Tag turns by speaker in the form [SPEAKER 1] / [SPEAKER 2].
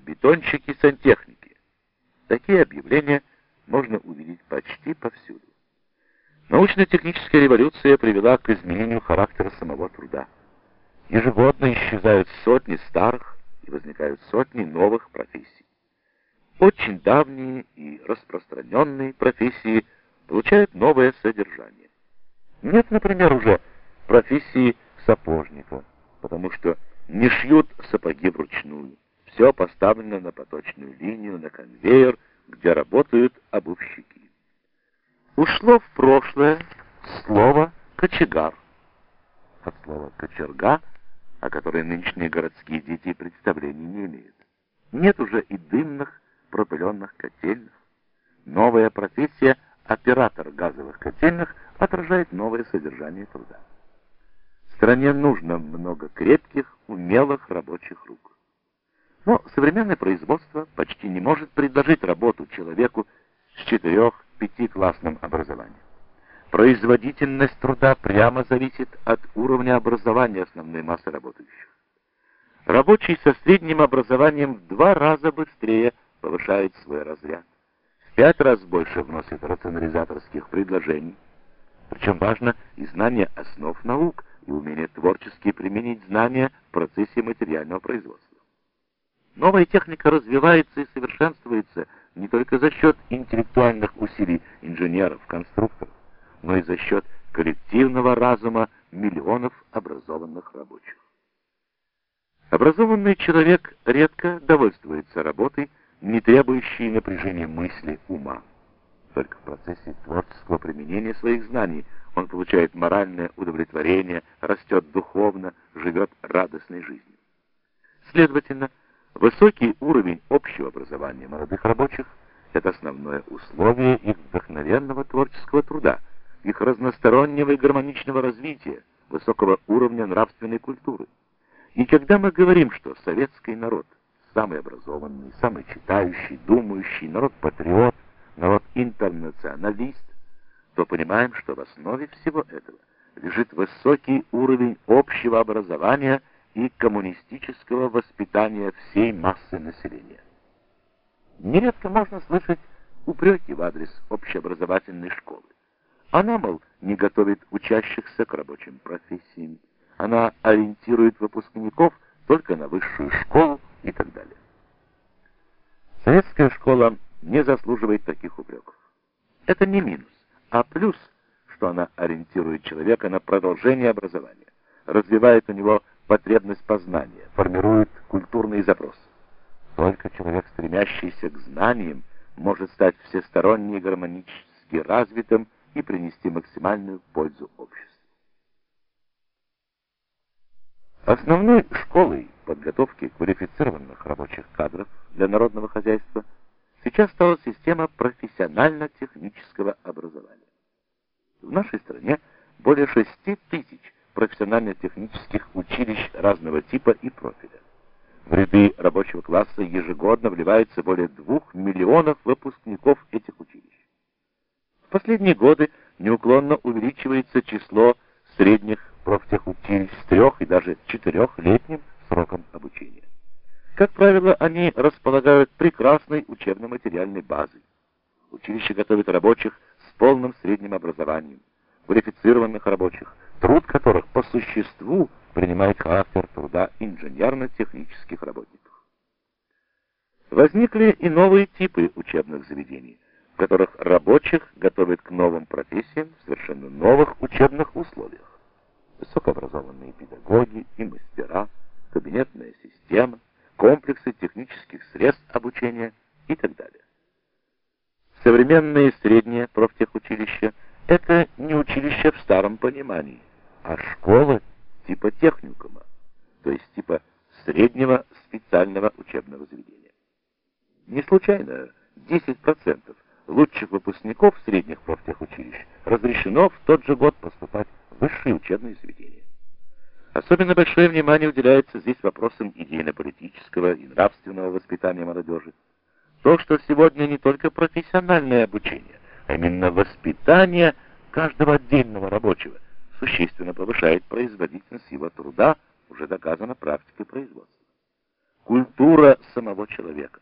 [SPEAKER 1] бетонщики-сантехники. Такие объявления можно увидеть почти повсюду. Научно-техническая революция привела к изменению характера самого труда. Ежегодно исчезают сотни старых и возникают сотни новых профессий. Очень давние и распространенные профессии получают новое содержание. Нет, например, уже профессии сапожника, потому что не шьют сапоги вручную. Все поставлено на поточную линию, на конвейер, где работают обувщики. Ушло в прошлое слово «кочегар». От слова «кочерга», о которой нынешние городские дети представлений не имеют. Нет уже и дымных, пропыленных котельных. Новая профессия оператор газовых котельных отражает новое содержание труда. Стране нужно много крепких, умелых рабочих рук. Но современное производство почти не может предложить работу человеку с четырех-пятиклассным образованием. Производительность труда прямо зависит от уровня образования основной массы работающих. Рабочий со средним образованием в два раза быстрее повышает свой разряд, в пять раз больше вносит рационализаторских предложений. Причем важно и знание основ наук, и умение творчески применить знания в процессе материального производства. Новая техника развивается и совершенствуется не только за счет интеллектуальных усилий инженеров, конструкторов, но и за счет коллективного разума миллионов образованных рабочих. Образованный человек редко довольствуется работой, не требующей напряжения мысли, ума. Только в процессе творческого применения своих знаний он получает моральное удовлетворение, растет духовно, живет радостной жизнью. Следовательно, Высокий уровень общего образования молодых рабочих – это основное условие их вдохновенного творческого труда, их разностороннего и гармоничного развития, высокого уровня нравственной культуры. И когда мы говорим, что советский народ самый образованный, самый читающий, думающий, народ-патриот, народ-интернационалист, то понимаем, что в основе всего этого лежит высокий уровень общего образования – и коммунистического воспитания всей массы населения. Нередко можно слышать упреки в адрес общеобразовательной школы. Она, мол, не готовит учащихся к рабочим профессиям, она ориентирует выпускников только на высшую школу и так далее. Советская школа не заслуживает таких упреков. Это не минус, а плюс, что она ориентирует человека на продолжение образования, развивает у него потребность познания, формирует культурный запрос. Только человек, стремящийся к знаниям, может стать всесторонне гармонически развитым и принести максимальную пользу обществу. Основной школой подготовки квалифицированных рабочих кадров для народного хозяйства сейчас стала система профессионально-технического образования. В нашей стране более 6 тысяч профессионально-технических училищ разного типа и профиля. В ряды рабочего класса ежегодно вливается более двух миллионов выпускников этих училищ. В последние годы неуклонно увеличивается число средних профтехучилищ с трех и даже четырехлетним сроком обучения. Как правило, они располагают прекрасной учебно-материальной базой. Училище готовит рабочих с полным средним образованием, квалифицированных рабочих, труд которых по существу принимает характер труда инженерно-технических работников. Возникли и новые типы учебных заведений, в которых рабочих готовят к новым профессиям в совершенно новых учебных условиях. Высокообразованные педагоги и мастера, кабинетная система, комплексы технических средств обучения и так далее. Современные средние профтехучилища – это не училище в старом понимании – а школа типа техникума, то есть типа среднего специального учебного заведения. Не случайно 10% лучших выпускников средних профтехучилищ разрешено в тот же год поступать в высшие учебные заведения. Особенно большое внимание уделяется здесь вопросам идейно-политического и нравственного воспитания молодежи. То, что сегодня не только профессиональное обучение, а именно воспитание каждого отдельного рабочего, существенно повышает производительность его труда, уже доказано практикой производства. культура самого человека.